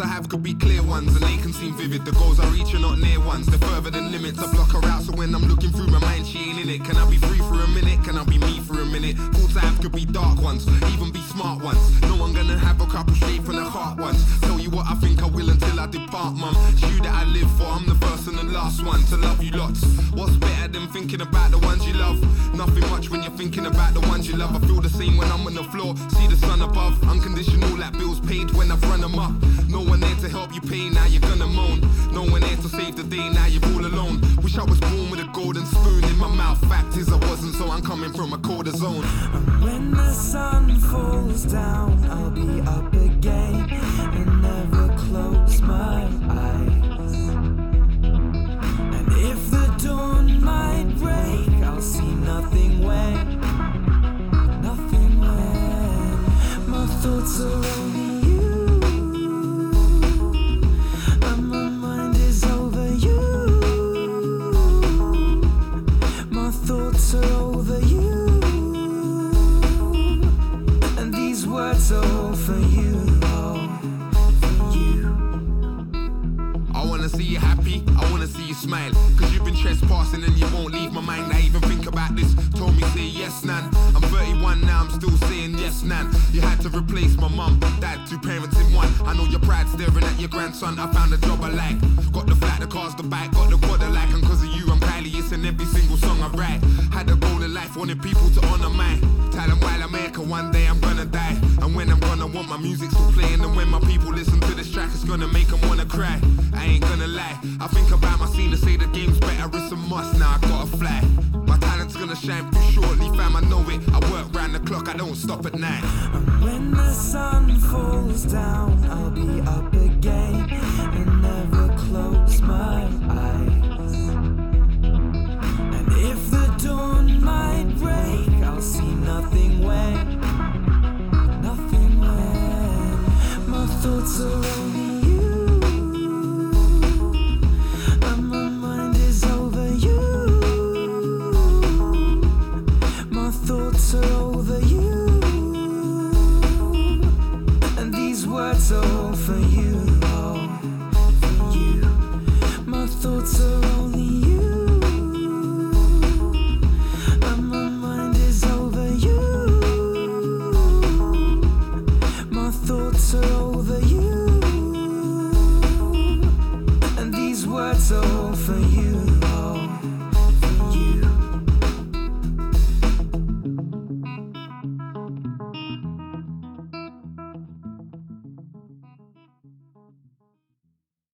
I have could be clear ones, and they can seem vivid. The goals I reach are not near ones. They're further than limits. I block her out, so when I'm looking through my mind, she one to love you lots. What's better than thinking about the ones you love? Nothing much when you're thinking about the ones you love. I feel the same when I'm on the floor. See the sun above, unconditional like bills paid when I've run them up. No one there to help you pay, now you're gonna moan. No one there to save the day, now you're all alone. Wish I was born with a golden spoon in my mouth. Fact is, I wasn't, so I'm coming from a colder zone. When the sun falls down, I'll be up again smile. Cause you've been trespassing and you won't leave my mind. I even think about this. Told me say yes, nan. Yes, nan. You had to replace my mum, dad, two parents in one. I know your pride staring at your grandson. I found a job I like. Got the flat, the cars, the bike, got the quad I like. And cause of you, I'm Kylie, it's in every single song I write. Had a goal in life, wanted people to honor mine. Tell them while I make it, one day I'm gonna die. And when I'm gonna want my music still playing. And when my people listen to this track, it's gonna make them wanna cry. I ain't gonna lie. I think about my scene to say the game's better, it's a must. Now I gotta fly. My talent's gonna shine through fam, I know it. I work round the clock, I don't stop at night. And when the sun falls down, I'll be up again and never close my eyes. And if the dawn might break, I'll see nothing when, nothing when my thoughts are only. over you.